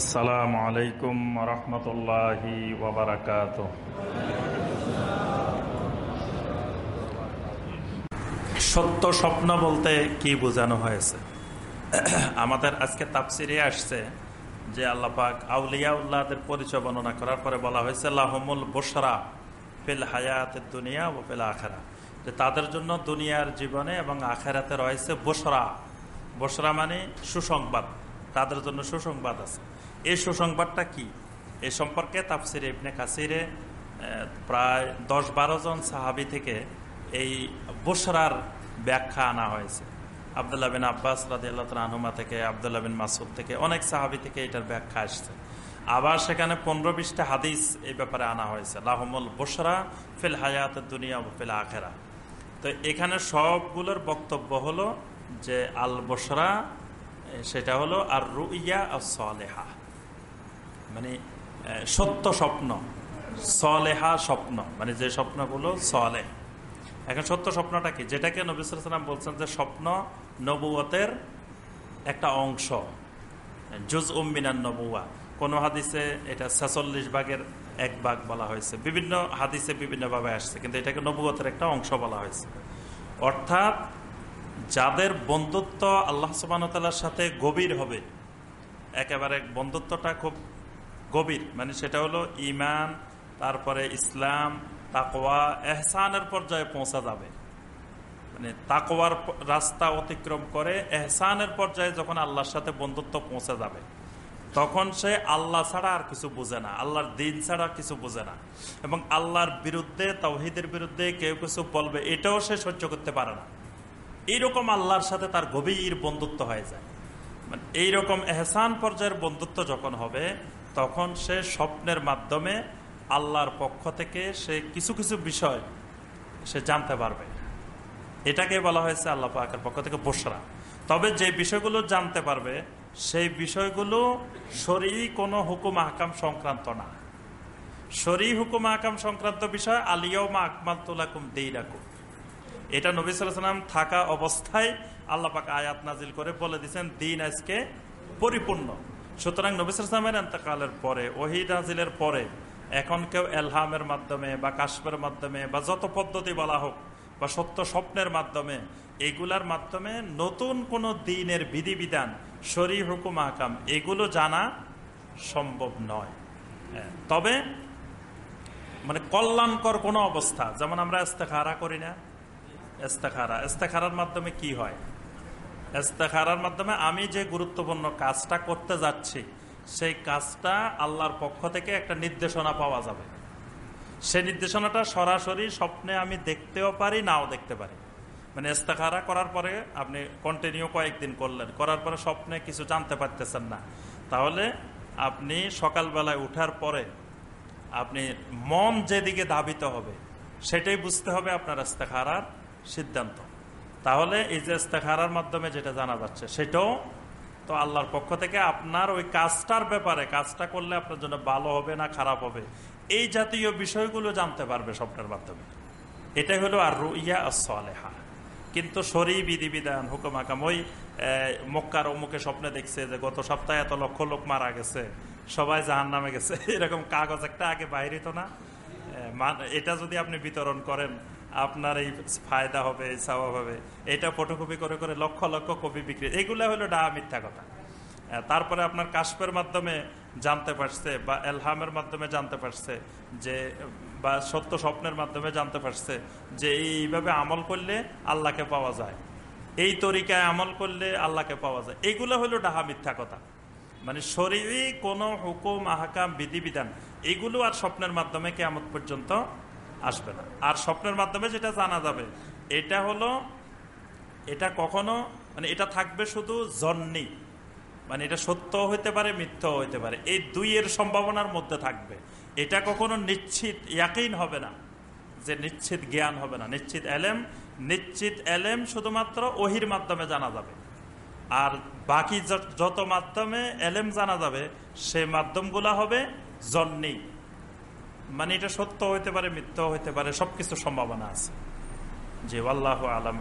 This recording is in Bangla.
আসসালামু আলাইকুম রহমতুল্লাহি ওবরাকাত সত্য স্বপ্ন বলতে কি বোঝানো হয়েছে? আমাদের আজকে তাপসিরে আসছে যে আল্লাপাক আউলিয়া উল্লাহদের পরিচয় বর্ণনা করার পরে বলা হয়েছে, লাহমুল বসরা ফিল হায়াত দুনিয়া ও ফিল আখেরা যে তাদের জন্য দুনিয়ার জীবনে এবং আখেরাতে রয়েছে বসরা বসরা মানে সুসংবাদ। তাদের জন্য সুসংবাদ আছে। এই সুসংবাদটা কি? এ সম্পর্কে তাফসির ইবনে কাসিরে প্রায় দশ বারো জন সাহাবি থেকে এই বসরার ব্যাখ্যা আনা হয়েছে। আবদুল্লাহ বিন আব্বাস রাজিয়াল্লাহ আহমা থেকে, আবদুল্লাহ বিন মাসুদ থেকে অনেক সাহাবি থেকে এটার ব্যাখ্যা আসছে। আবার সেখানে পনেরো বিশটা হাদিস এই ব্যাপারে আনা হয়েছে। লাহমুল বসরা ফিল হায়াত দুনিয়া ফিল আখেরা তো এখানে সবগুলোর বক্তব্য হলো যে আল বসরা সেটা হলো আর রুইয়া আর সলেহা মানে সত্য স্বপ্ন, সলেহা স্বপ্ন মানে যে স্বপ্নগুলো সলে এখন সত্য স্বপ্নটা কি? যেটাকে নবিসাম বলছেন যে স্বপ্ন নবুয়তের একটা অংশ। জুজ উম্মিনান নবুয়া। কোন হাদিসে এটা ছেচল্লিশ ভাগের এক ভাগ বলা হয়েছে। বিভিন্ন হাদিসে বিভিন্নভাবে আসছে, কিন্তু এটাকে নবুয়তের একটা অংশ বলা হয়েছে। অর্থাৎ যাদের বন্ধুত্ব আল্লাহ সুবাহতাল্লার সাথে গভীর হবে, একেবারে বন্ধুত্বটা খুব গভীর মানে সেটা হলো ইমান তারপরে ইসলাম তাকোয়া এহসানের পর্যায়ে পৌঁছা যাবে। মানে তাকোয়ার রাস্তা অতিক্রম করে এহসানের পর্যায়ে যখন আল্লাহর সাথে বন্ধুত্ব পৌঁছে যাবে, তখন সে আল্লাহ ছাড়া আর কিছু বোঝে না, আল্লাহর দিন ছাড়া কিছু বোঝে না। এবং আল্লাহর বিরুদ্ধে, তাওহিদের বিরুদ্ধে কেউ কিছু বলবে, এটাও সে সহ্য করতে পারে না। এইরকম আল্লাহর সাথে তার গভীর বন্ধুত্ব হয়ে যায়। মানে এইরকম এহসান পর্যায়ের বন্ধুত্ব যখন হবে তখন সে স্বপ্নের মাধ্যমে আল্লাহর পক্ষ থেকে সে কিছু কিছু বিষয় সে জানতে পারবে। এটাকে বলা হয়েছে আল্লাহ পাকের পক্ষ থেকে বসরা তবে যে বিষয়গুলো জানতে পারবে, সেই বিষয়গুলো শরী কোনো হুকুম আহকাম সংক্রান্ত না। শরী হুকুম আহকাম সংক্রান্ত বিষয় আলিয়মা আকমাল তুলাকুম দেই রাকুম এটা নবী সাল্লাম থাকা অবস্থায় আল্লাহ পাক আয়াত নাজিল করে বলে দিচ্ছেন দিন আজকে পরিপূর্ণ। সুতরাং নবী সালামের এন্তকালের পরে ওহিদ নাজিলের পরে, এখন কেউ এলহামের মাধ্যমে বা কাশ্মের মাধ্যমে বা যত পদ্ধতি বলা হোক বা সত্য স্বপ্নের মাধ্যমে, এগুলার মাধ্যমে নতুন কোন দিনের বিধিবিধান শরী হুকুম আকাম, এগুলো জানা সম্ভব নয়। তবে মানে কল্যাণকর কোনো অবস্থা, যেমন আমরা ইস্তেখারা করি না। ইস্তেখারা, ইস্তেখারার মাধ্যমে কি হয়? ইস্তেখারার মাধ্যমে আমি যে গুরুত্বপূর্ণ কাজটা করতে যাচ্ছি, সেই কাজটা আল্লাহর পক্ষ থেকে একটা নির্দেশনা পাওয়া যাবে। সেই নির্দেশনাটা সরাসরি স্বপ্নে আমি দেখতেও পারি, নাও দেখতে পারি। মানে ইস্তেখারা করার পরে আপনি কন্টিনিউ কয়েকদিন করলেন, করার পরে স্বপ্নে কিছু জানতে পারতেছেন না। তাহলে আপনি সকালবেলায় উঠার পরে আপনি মন যেদিকে ধাবিত হবে, সেটাই বুঝতে হবে আপনার ইস্তেখারার সিদ্ধান্ত। তাহলে এই যে ইস্তেখারার মাধ্যমে যেটা জানা যাচ্ছে, সেটাও তো আল্লাহর পক্ষ থেকে আপনার ওই কাজটার ব্যাপারে, কাজটা করলে আপনার জন্য ভালো হবে না খারাপ হবে, এই জাতীয় বিষয়গুলো জানতে পারবে স্বপ্নের মাধ্যমে। এটাই হলো আর রুইয়া আসলেহা কিন্তু শরী বিধিবিধান হুকুম হাকাম ওই মক্কার অমুকে স্বপ্নে দেখছে যে গত সপ্তাহে এত লক্ষ লোক মারা গেছে, সবাই জাহান নামে গেছে, এরকম কাগজ একটা আগে বাইরে তো না। এটা যদি আপনি বিতরণ করেন, আপনার এই ফায়দা হবে স্বভাব হবে। এটা ফটোকপি করে করে লক্ষ লক্ষ কপি বিক্রি। এগুলো হলো ডাহা মিথ্যা কথা। তারপরে আপনার কাশ্মের মাধ্যমে জানতে পারছে বা এলহামের মাধ্যমে জানতে পারছে যে, বা সত্য স্বপ্নের মাধ্যমে জানতে পারছে যে, এইভাবে আমল করলে আল্লাহকে পাওয়া যায়। এই তরিকায় আমল করলে আল্লাহকে পাওয়া যায়। এগুলো হলো ডাহা মিথ্যা কথা। মানে শরীরই কোনো হুকুম, আহকাম, বিধিবিধান, এগুলো আর স্বপ্নের মাধ্যমে কেমন পর্যন্ত আসবে না। আর স্বপ্নের মাধ্যমে যেটা জানা যাবে, এটা হলো, এটা কখনো মানে এটা থাকবে শুধু জন্নি মানে এটা সত্য হইতে পারে মিথ্য হইতে পারে। এই দুইয়ের সম্ভাবনার মধ্যে থাকবে। এটা কখনো নিশ্চিত ইয়াকিন হবে না যে নিশ্চিত জ্ঞান হবে না। নিশ্চিত এলেম নিশ্চিত এলেম শুধুমাত্র ওহির মাধ্যমে জানা যাবে। আর বাকি যত মাধ্যমে এলেম জানা যাবে, সে মাধ্যমগুলা হবে জন্নি। মানে এটা সত্য হইতে পারে মিথ্যাও হইতে পারে সবকিছু সম্ভাবনা আছে। যে আল্লাহ আলম